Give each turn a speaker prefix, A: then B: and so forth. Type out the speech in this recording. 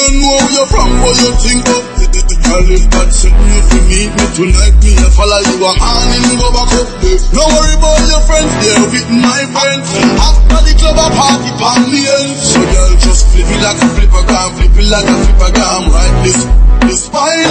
A: don't know you from, but you think up. Girl, if that's something you can meet me tonight, me I follow you a hand in go back up. No worry about your friends, they're with my friends. After the club, I party on the end. So girl, just flip it like a flipper, can't flip it like a flipper, can't right this, this spine.